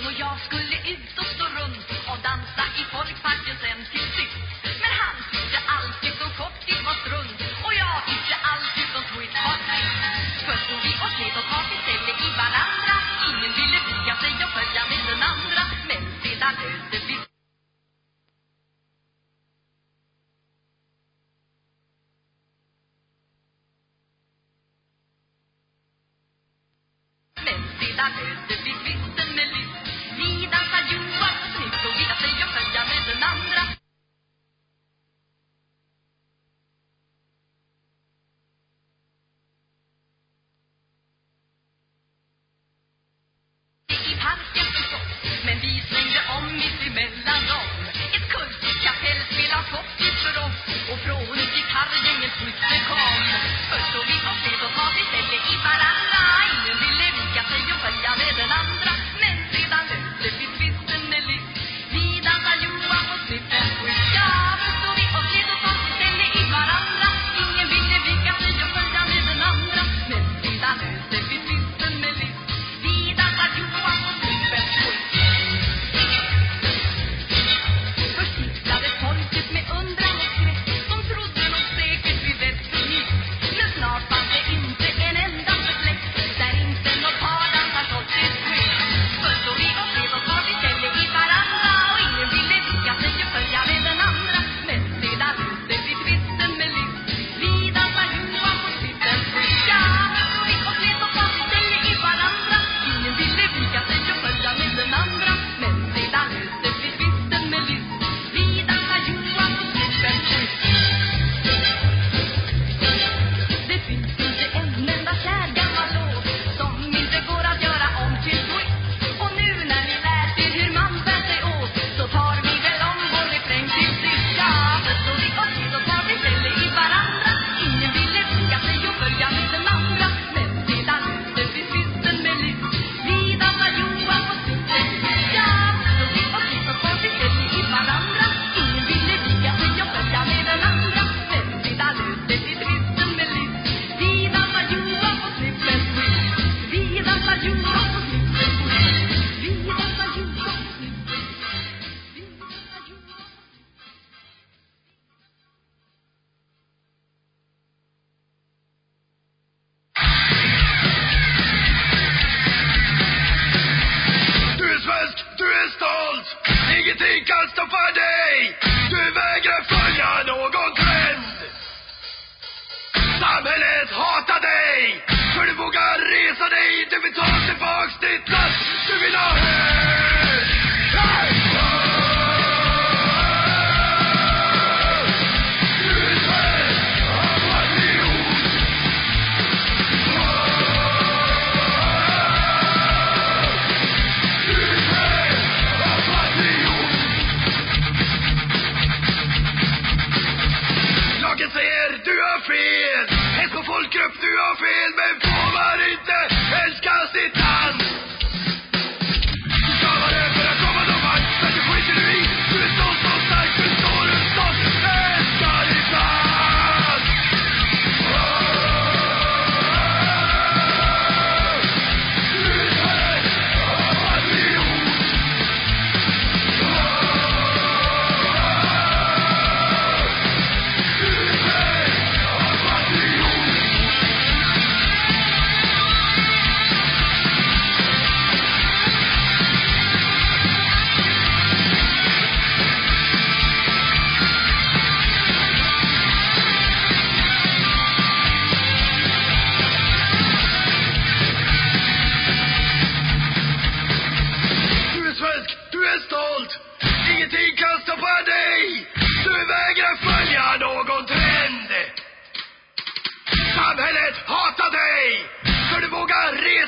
omkring och jag skulle ut och stå runt och dansa i folkparken sen till sist. Men han tyckte alltid kort cocktail var strunt och jag tyckte alltid som sweet var trist. Först tog vi och slet och kakställde i varandra. Ingen ville vika sig och följa med den andra. Men sedan löste vi Men sedan löste vi Men vi svängde om mitt emellan dem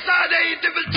Saturday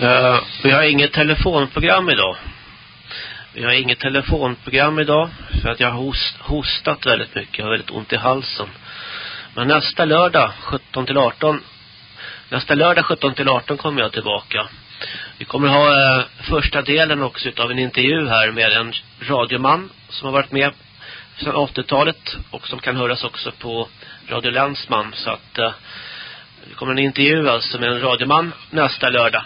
Eh, uh, vi har inget telefonprogram idag. Vi har inget telefonprogram idag för att jag har host, hostat väldigt mycket. Jag har väldigt ont i halsen. Men nästa lördag 17 till 18 nästa lördag 17 till 18 kommer jag tillbaka. Vi kommer ha uh, första delen också av en intervju här med en radioman som har varit med sedan 80-talet och som kan höras också på Radio Länsman så att uh, det kommer en intervju alltså med en radioman nästa lördag